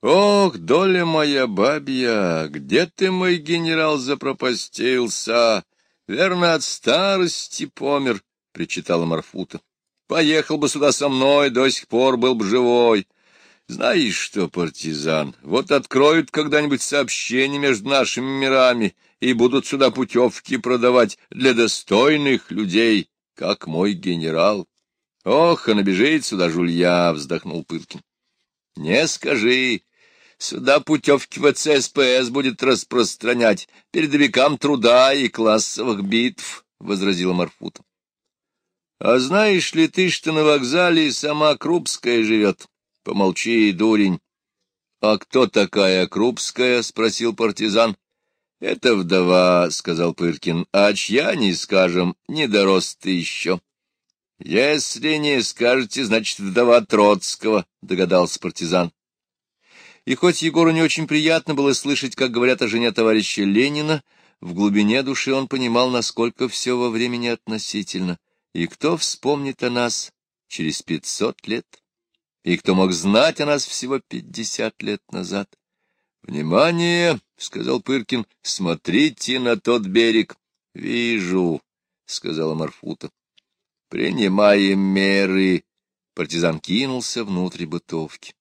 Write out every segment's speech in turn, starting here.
Ох, доля моя бабья, где ты, мой генерал, запропастился? Верно, от старости помер, — причитала Марфута. Поехал бы сюда со мной, до сих пор был бы живой. Знаешь что, партизан, вот откроют когда-нибудь сообщение между нашими мирами и будут сюда путевки продавать для достойных людей, как мой генерал. Ох, а набежит сюда жулья, — вздохнул Пыркин. Не скажи, сюда путевки в ЦСПС будет распространять передовикам труда и классовых битв, — возразила Марфута. — А знаешь ли ты, что на вокзале сама Крупская живет? Помолчи, дурень. — А кто такая Крупская? — спросил партизан. — Это вдова, — сказал Пыркин, — а чья, не скажем, не дорос ты еще. — Если не скажете, значит, вдова Троцкого, — догадался партизан. И хоть Егору не очень приятно было слышать, как говорят о жене товарища Ленина, в глубине души он понимал, насколько все во времени относительно, и кто вспомнит о нас через пятьсот лет и кто мог знать о нас всего пятьдесят лет назад. — Внимание! — сказал Пыркин. — Смотрите на тот берег. — Вижу, — сказала Марфута. — Принимаем меры. Партизан кинулся внутрь бытовки.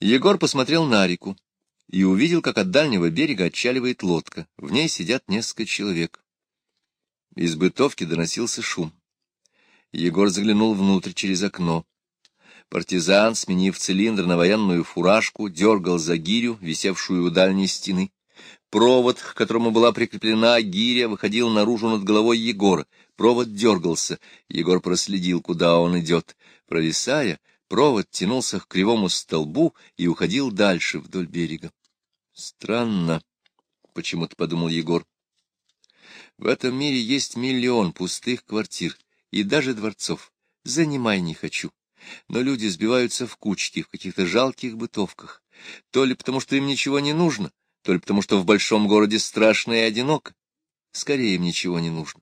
Егор посмотрел на реку и увидел, как от дальнего берега отчаливает лодка. В ней сидят несколько человек. Из бытовки доносился шум. Егор заглянул внутрь через окно. Партизан, сменив цилиндр на военную фуражку, дергал за гирю, висевшую у дальней стены. Провод, к которому была прикреплена гиря, выходил наружу над головой Егора. Провод дергался. Егор проследил, куда он идет. Провисая, провод тянулся к кривому столбу и уходил дальше вдоль берега. Странно, — почему-то подумал Егор. В этом мире есть миллион пустых квартир и даже дворцов. Занимай не хочу. Но люди сбиваются в кучки, в каких-то жалких бытовках. То ли потому, что им ничего не нужно, то ли потому, что в большом городе страшно и одиноко. Скорее им ничего не нужно.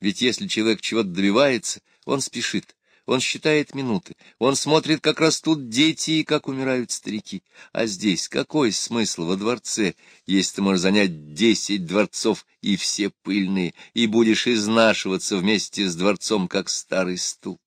Ведь если человек чего-то добивается, он спешит, он считает минуты, он смотрит, как растут дети и как умирают старики. А здесь какой смысл во дворце, если ты можешь занять десять дворцов и все пыльные, и будешь изнашиваться вместе с дворцом, как старый стул?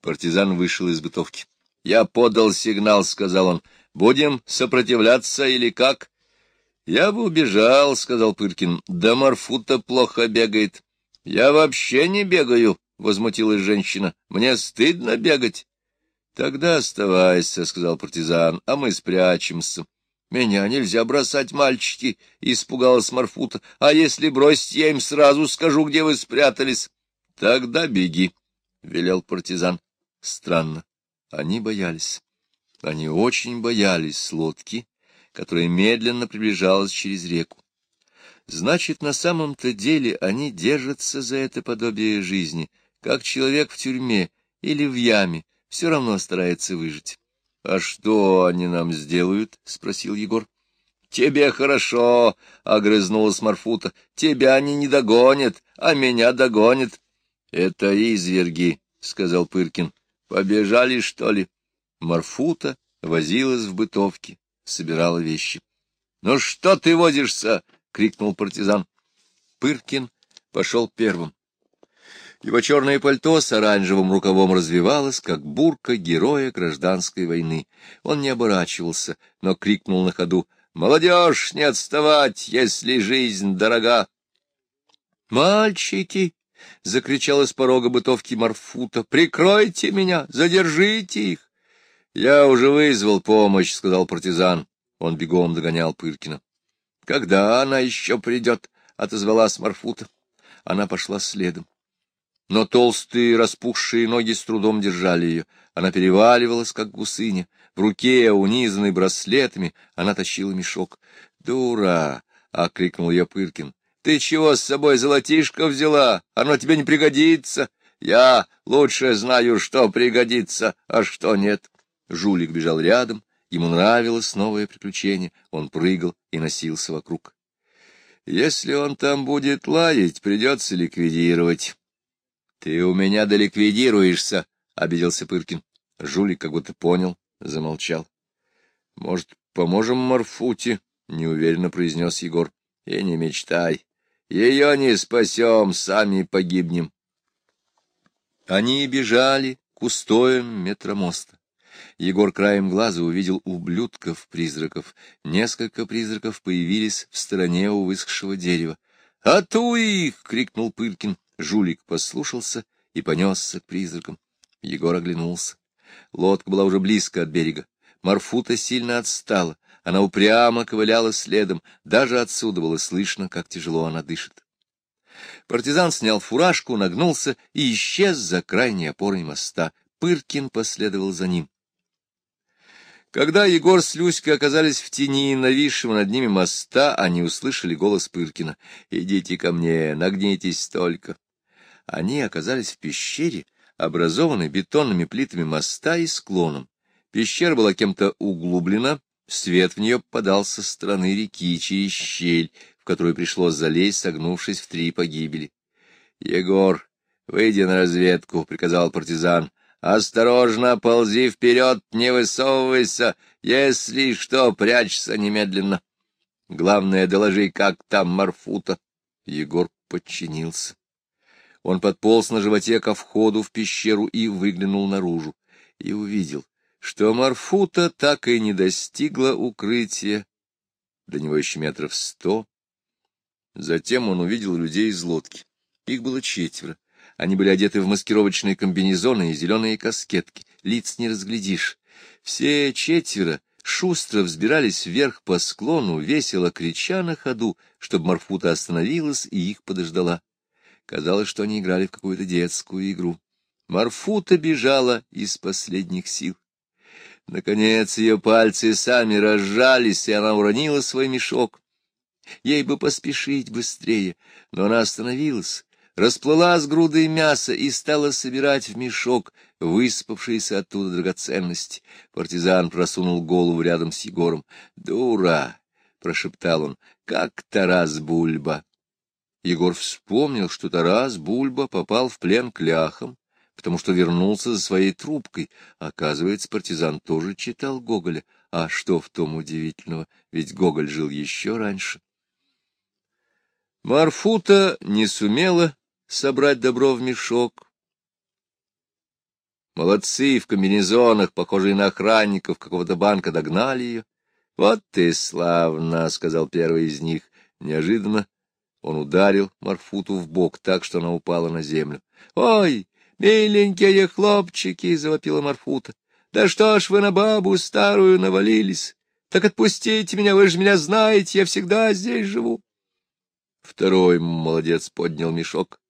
Партизан вышел из бытовки. — Я подал сигнал, — сказал он. — Будем сопротивляться или как? — Я бы убежал, — сказал Пыркин. — Да Марфута плохо бегает. — Я вообще не бегаю, возмутилась женщина. — Мне стыдно бегать. — Тогда оставайся, — сказал партизан, — а мы спрячемся. — Меня нельзя бросать, мальчики, — испугалась Марфута. — А если бросить, я им сразу скажу, где вы спрятались. — Тогда беги, — велел партизан. Странно, они боялись. Они очень боялись лодки, которая медленно приближалась через реку. Значит, на самом-то деле они держатся за это подобие жизни — как человек в тюрьме или в яме, все равно старается выжить. — А что они нам сделают? — спросил Егор. — Тебе хорошо, — огрызнулась Марфута. — Тебя они не догонят, а меня догонят. — Это изверги, — сказал Пыркин. — Побежали, что ли? Марфута возилась в бытовке, собирала вещи. — Ну что ты возишься? — крикнул партизан. Пыркин пошел первым. Его черное пальто с оранжевым рукавом развивалось, как бурка героя гражданской войны. Он не оборачивался, но крикнул на ходу «Молодежь, не отставать, если жизнь дорога!» «Мальчики!» — закричал из порога бытовки Марфута. «Прикройте меня! Задержите их!» «Я уже вызвал помощь», — сказал партизан. Он бегом догонял Пыркина. «Когда она еще придет?» — отозвалась Марфута. Она пошла следом но толстые распухшие ноги с трудом держали ее. Она переваливалась, как гусыня. В руке, унизанной браслетами, она тащила мешок. «Дура!» — окрикнул я Пыркин. «Ты чего с собой золотишко взяла? Оно тебе не пригодится. Я лучше знаю, что пригодится, а что нет». Жулик бежал рядом. Ему нравилось новое приключение. Он прыгал и носился вокруг. «Если он там будет лаять, придется ликвидировать». — Ты у меня доликвидируешься, — обиделся Пыркин. Жулик как будто понял, замолчал. — Может, поможем Марфуте? — неуверенно произнес Егор. — И не мечтай. Ее не спасем, сами погибнем. Они бежали к устоям метромоста. Егор краем глаза увидел ублюдков-призраков. Несколько призраков появились в стороне у высохшего дерева. «Ату их!» — крикнул Пылькин. Жулик послушался и понесся к призракам. Егор оглянулся. Лодка была уже близко от берега. Марфута сильно отстала. Она упрямо ковыляла следом. Даже отсюда было слышно, как тяжело она дышит. Партизан снял фуражку, нагнулся и исчез за крайней опорой моста. Пыркин последовал за ним. Когда Егор с Люськой оказались в тени нависшего над ними моста, они услышали голос Пыркина. «Идите ко мне, нагнитесь только». Они оказались в пещере, образованной бетонными плитами моста и склоном. Пещера была кем-то углублена, свет в нее попадал со стороны реки через щель, в которую пришлось залезть, согнувшись в три погибели. — Егор, выйди на разведку, — приказал партизан. Осторожно, ползи вперед, не высовывайся, если что, прячься немедленно. Главное, доложи, как там Марфута. Егор подчинился. Он подполз на животе ко входу в пещеру и выглянул наружу. И увидел, что Марфута так и не достигла укрытия. До него еще метров сто. Затем он увидел людей из лодки. Их было четверо. Они были одеты в маскировочные комбинезоны и зеленые каскетки. Лиц не разглядишь. Все четверо шустро взбирались вверх по склону, весело крича на ходу, чтобы Марфута остановилась и их подождала. Казалось, что они играли в какую-то детскую игру. Марфута бежала из последних сил. Наконец ее пальцы сами разжались, и она уронила свой мешок. Ей бы поспешить быстрее, но она остановилась, расплыла с грудой мяса и стала собирать в мешок выспавшиеся оттуда драгоценности. Партизан просунул голову рядом с Егором. «Дура!» — прошептал он. «Как Тарас Бульба!» Егор вспомнил, что Тарас Бульба попал в плен к ляхам, потому что вернулся за своей трубкой. Оказывается, партизан тоже читал Гоголя. А что в том удивительного? Ведь Гоголь жил еще раньше. Марфута не сумела собрать добро в мешок. Молодцы в комбинезонах, похожие на охранников какого-то банка, догнали ее. — Вот ты славно, — сказал первый из них. Неожиданно он ударил Марфуту в бок так, что она упала на землю. — Ой, миленькие хлопчики! — завопила Марфута. — Да что ж вы на бабу старую навалились? Так отпустите меня, вы же меня знаете, я всегда здесь живу. Второй молодец поднял мешок.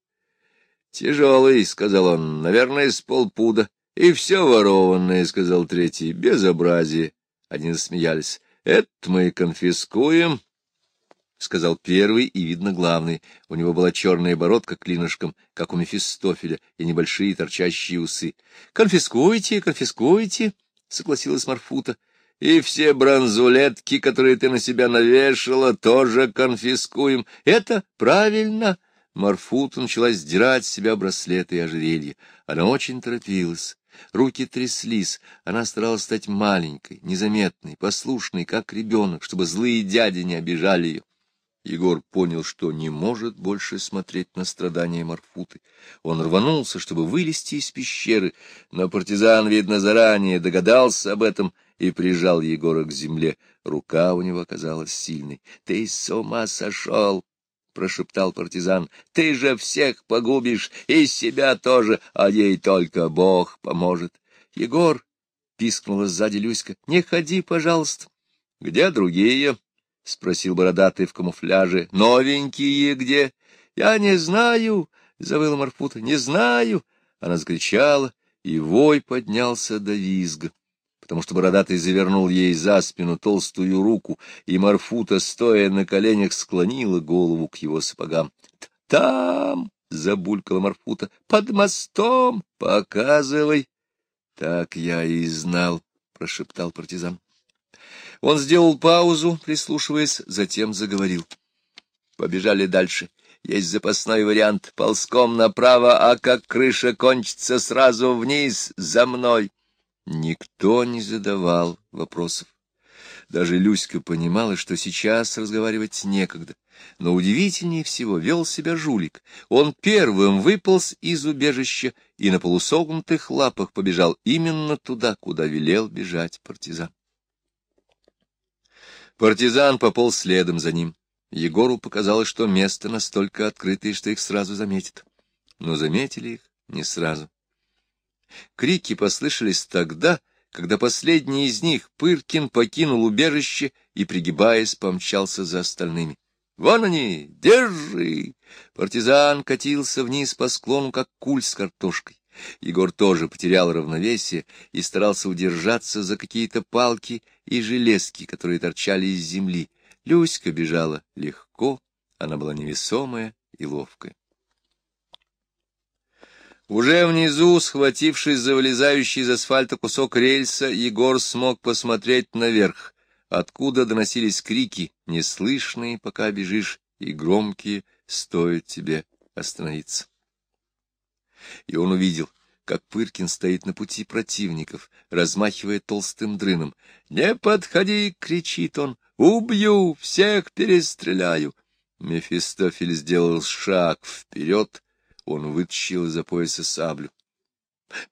Тяжелый, — сказал он, — наверное, с полпуда. И все ворованное, — сказал третий, — безобразие. Они засмеялись. Это мы конфискуем, — сказал первый и, видно, главный. У него была черная бородка клинышком, как у Мефистофеля, и небольшие торчащие усы. — Конфискуйте, конфискуйте, — согласилась Марфута. — И все бронзулетки, которые ты на себя навешала, тоже конфискуем. Это правильно, — Марфута начала сдирать с себя браслеты и ожерелья. Она очень торопилась. Руки тряслись, она старалась стать маленькой, незаметной, послушной, как ребенок, чтобы злые дяди не обижали ее. Егор понял, что не может больше смотреть на страдания Марфуты. Он рванулся, чтобы вылезти из пещеры, но партизан, видно, заранее догадался об этом и прижал Егора к земле. Рука у него оказалась сильной. — Ты с ума сошел! — прошептал партизан. — Ты же всех погубишь, и себя тоже, а ей только Бог поможет. — Егор, — пискнула сзади Люська, — не ходи, пожалуйста. — Где другие? — спросил бородатый в камуфляже. — Новенькие где? — Я не знаю, — завыла Марфута, — не знаю. Она закричала, и вой поднялся до визга потому что бородатый завернул ей за спину толстую руку, и Марфута, стоя на коленях, склонила голову к его сапогам. — Там! — забулькала Марфута. — Под мостом! Показывай! — Так я и знал, — прошептал партизан. Он сделал паузу, прислушиваясь, затем заговорил. Побежали дальше. Есть запасной вариант. Ползком направо, а как крыша кончится сразу вниз, за мной. Никто не задавал вопросов. Даже Люська понимала, что сейчас разговаривать некогда. Но удивительнее всего вел себя жулик. Он первым выполз из убежища и на полусогнутых лапах побежал именно туда, куда велел бежать партизан. Партизан пополз следом за ним. Егору показалось, что место настолько открытое, что их сразу заметят. Но заметили их не сразу. Крики послышались тогда, когда последний из них, Пыркин, покинул убежище и, пригибаясь, помчался за остальными. «Вон они! Держи!» Партизан катился вниз по склону, как куль с картошкой. Егор тоже потерял равновесие и старался удержаться за какие-то палки и железки, которые торчали из земли. Люська бежала легко, она была невесомая и ловкая. Уже внизу, схватившись за вылезающий из асфальта кусок рельса, Егор смог посмотреть наверх, откуда доносились крики, неслышные, пока бежишь, и громкие, стоит тебе остановиться. И он увидел, как Пыркин стоит на пути противников, размахивая толстым дрыном. «Не подходи!» — кричит он. «Убью! Всех перестреляю!» Мефистофель сделал шаг вперед, он вытащил из-за пояса саблю.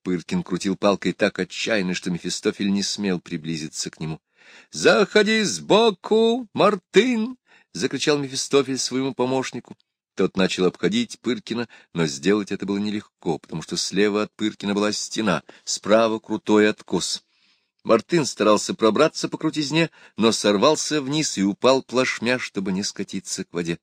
Пыркин крутил палкой так отчаянно, что Мефистофель не смел приблизиться к нему. — Заходи сбоку, Мартын! — закричал Мефистофель своему помощнику. Тот начал обходить Пыркина, но сделать это было нелегко, потому что слева от Пыркина была стена, справа крутой откос. Мартын старался пробраться по крутизне, но сорвался вниз и упал плашмя, чтобы не скатиться к воде.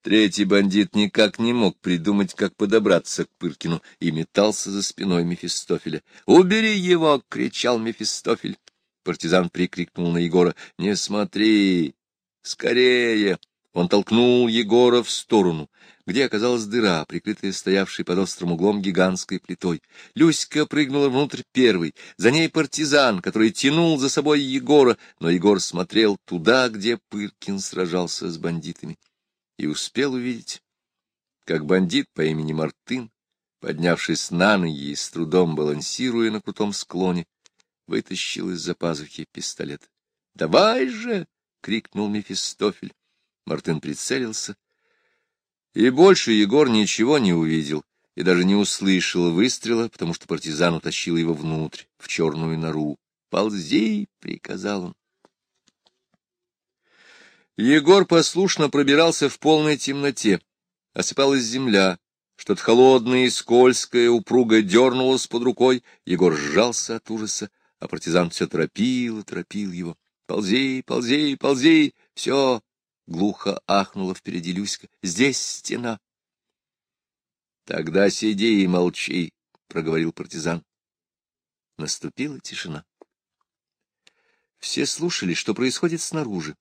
Третий бандит никак не мог придумать, как подобраться к Пыркину, и метался за спиной Мефистофеля. «Убери его!» — кричал Мефистофель. Партизан прикрикнул на Егора. «Не смотри! Скорее!» Он толкнул Егора в сторону, где оказалась дыра, прикрытая стоявшей под острым углом гигантской плитой. Люська прыгнула внутрь первой, за ней партизан, который тянул за собой Егора, но Егор смотрел туда, где Пыркин сражался с бандитами и успел увидеть, как бандит по имени Мартын, поднявшись на ноги и с трудом балансируя на крутом склоне, вытащил из-за пазухи пистолет. — Давай же! — крикнул Мефистофель. Мартын прицелился, и больше Егор ничего не увидел и даже не услышал выстрела, потому что партизан утащил его внутрь, в черную нору. «Ползи!» — приказал он. Егор послушно пробирался в полной темноте. Осыпалась земля, что-то холодное и скользкое, упруго дернулось под рукой. Егор сжался от ужаса, а партизан все торопил и торопил его. — Ползи, ползи, ползи! Все! — глухо ахнула впереди Люська. — Здесь стена. — Тогда сиди и молчи, — проговорил партизан. Наступила тишина. Все слушали, что происходит снаружи.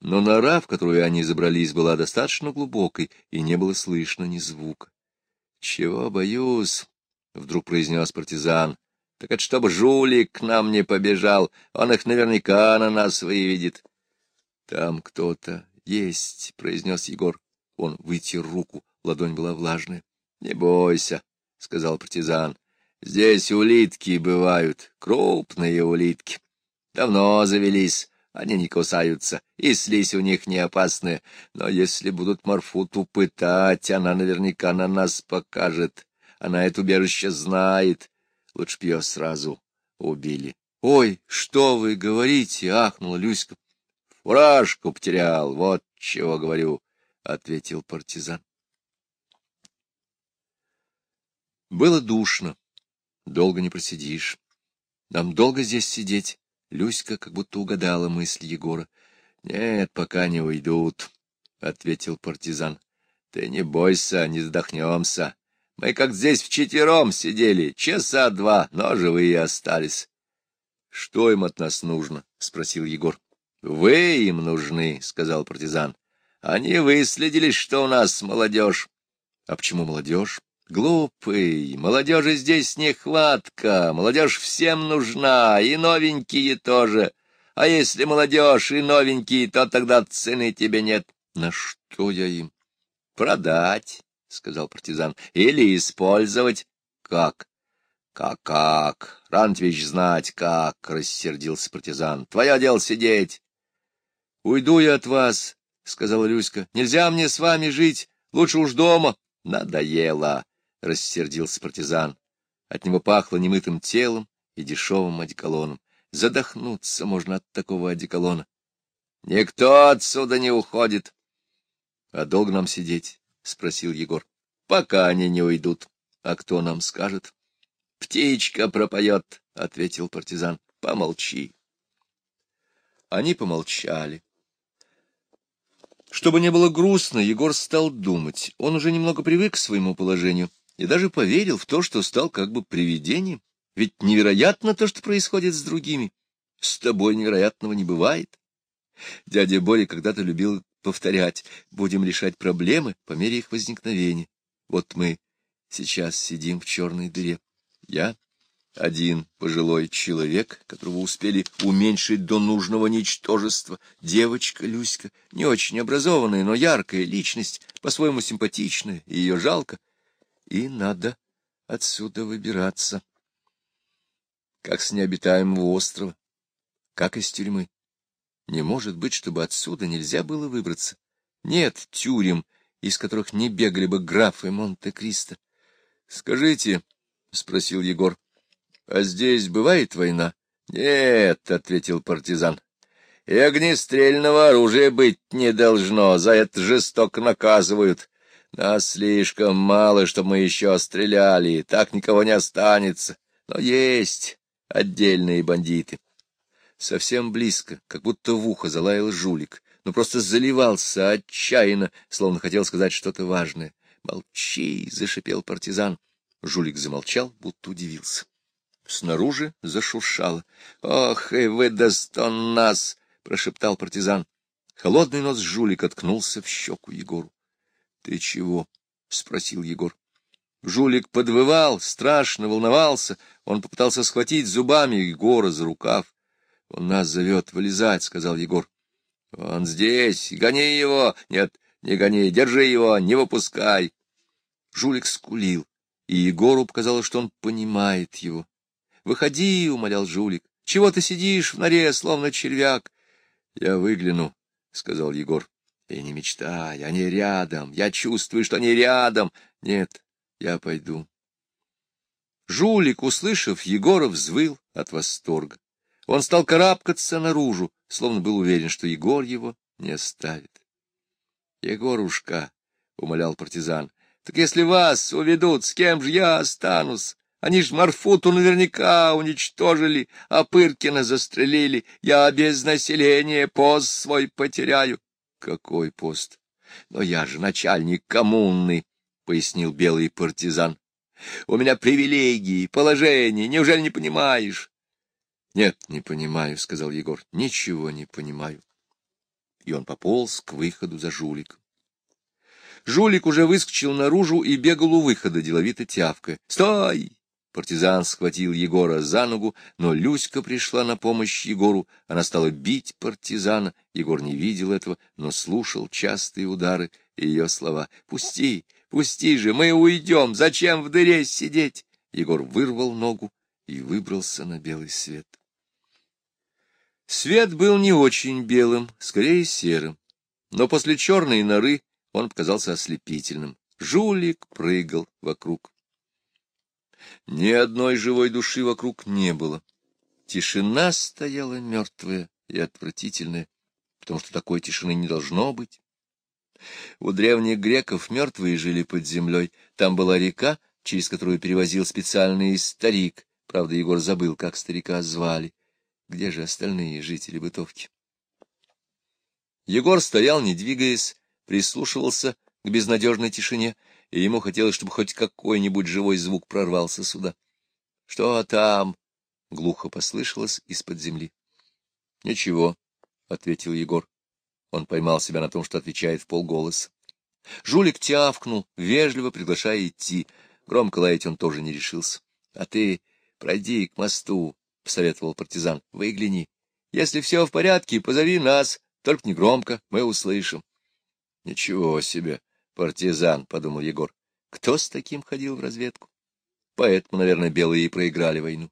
Но нора, в которую они забрались, была достаточно глубокой, и не было слышно ни звука. — Чего боюсь? — вдруг произнес партизан. — Так это чтобы жулик к нам не побежал, он их наверняка на нас выведет. — Там кто-то есть, — произнес Егор. Он вытер руку, ладонь была влажная. — Не бойся, — сказал партизан. — Здесь улитки бывают, крупные улитки. Давно завелись. Они не кусаются, и слизь у них не опасная. Но если будут Марфуту пытать, она наверняка на нас покажет. Она это убежище знает. Лучше б ее сразу убили. — Ой, что вы говорите? — ахнула Люська. — Фуражку потерял, вот чего говорю, — ответил партизан. Было душно. Долго не просидишь. Нам долго здесь сидеть? Люська как будто угадала мысль Егора. — Нет, пока не уйдут, — ответил партизан. — Ты не бойся, не вздохнемся. Мы как здесь вчетвером сидели, часа два, но живые остались. — Что им от нас нужно? — спросил Егор. — Вы им нужны, — сказал партизан. — Они выследили, что у нас молодежь. — А почему молодежь? Глупый, молодежи здесь нехватка, молодежь всем нужна, и новенькие тоже. А если молодежь и новенькие, то тогда цены тебе нет. На что я им? Продать, — сказал партизан, — или использовать. Как? Как-как? Рантвич знать как, — рассердился партизан. — Твое дело сидеть. — Уйду я от вас, — сказала Люська. — Нельзя мне с вами жить, лучше уж дома. — Надоело, — рассердился партизан. От него пахло немытым телом и дешевым одеколоном. Задохнуться можно от такого одеколона. — Никто отсюда не уходит. — А долго нам сидеть? — спросил Егор. — Пока они не уйдут. А кто нам скажет? — Птичка пропоет, — ответил партизан. — Помолчи. Они помолчали. Чтобы не было грустно, Егор стал думать. Он уже немного привык к своему положению и даже поверил в то, что стал как бы привидением. Ведь невероятно то, что происходит с другими. С тобой невероятного не бывает. Дядя Боря когда-то любил повторять, будем решать проблемы по мере их возникновения. Вот мы сейчас сидим в черной дыре. Я один пожилой человек, которого успели уменьшить до нужного ничтожества. Девочка Люська, не очень образованная, но яркая личность, по-своему симпатичная, и ее жалко. И надо отсюда выбираться как с необитаемого острова, как из тюрьмы. Не может быть, чтобы отсюда нельзя было выбраться. Нет тюрем, из которых не бегали бы графы Монте-Кристо. — Скажите, — спросил Егор, — а здесь бывает война? — Нет, — ответил партизан. — И огнестрельного оружия быть не должно, за это жестоко наказывают. Нас слишком мало, чтобы мы еще стреляли, так никого не останется. Но есть отдельные бандиты. Совсем близко, как будто в ухо залаял жулик, но просто заливался отчаянно, словно хотел сказать что-то важное. «Молчи!» — зашипел партизан. Жулик замолчал, будто удивился. Снаружи зашуршало. «Ох, и выдаст он нас!» — прошептал партизан. Холодный нос жулик откнулся в щеку Егору. — Ты чего? — спросил Егор. Жулик подвывал, страшно волновался. Он попытался схватить зубами Егора за рукав. — Он нас зовет вылезать, — сказал Егор. — Он здесь, гони его! Нет, не гони, держи его, не выпускай! Жулик скулил, и Егору показалось, что он понимает его. — Выходи, — умолял Жулик. — Чего ты сидишь в норе, словно червяк? — Я выгляну, — сказал Егор. — И не мечтай, они рядом. Я чувствую, что они рядом. Нет, я пойду. Жулик, услышав, Егора взвыл от восторга. Он стал карабкаться наружу, словно был уверен, что Егор его не оставит. — Егорушка, — умолял партизан, — так если вас уведут, с кем же я останусь? Они ж Марфуту наверняка уничтожили, а Пыркина застрелили. Я без населения пост свой потеряю. — Какой пост? Но я же начальник коммуны, — пояснил белый партизан. — У меня привилегии, положение, неужели не понимаешь? — Нет, не понимаю, — сказал Егор, — ничего не понимаю. И он пополз к выходу за жуликом. Жулик уже выскочил наружу и бегал у выхода, деловито тявкая. «Стой!» Партизан схватил Егора за ногу, но Люська пришла на помощь Егору. Она стала бить партизана. Егор не видел этого, но слушал частые удары и ее слова. «Пусти! Пусти же, мы уйдем, зачем в дыре сидеть? Егор вырвал ногу и выбрался на белый свет. Свет был не очень белым, скорее серым, но после черной норы он показался ослепительным. Жулик прыгал вокруг. Ни одной живой души вокруг не было. Тишина стояла мертвая и отвратительная, потому что такой тишины не должно быть. У древних греков мертвые жили под землей. Там была река, через которую перевозил специальный старик. Правда, Егор забыл, как старика звали. Где же остальные жители бытовки? Егор стоял, не двигаясь, прислушивался к безнадежной тишине, и ему хотелось, чтобы хоть какой-нибудь живой звук прорвался сюда. — Что там? — глухо послышалось из-под земли. — Ничего, — ответил Егор. Он поймал себя на том, что отвечает в полголоса. Жулик тявкнул, вежливо приглашая идти. Громко лаять он тоже не решился. — А ты пройди к мосту, — посоветовал партизан. — Выгляни. Если все в порядке, позови нас, только не громко, мы услышим. — Ничего себе, партизан, — подумал Егор. Кто с таким ходил в разведку? Поэтому, наверное, белые и проиграли войну.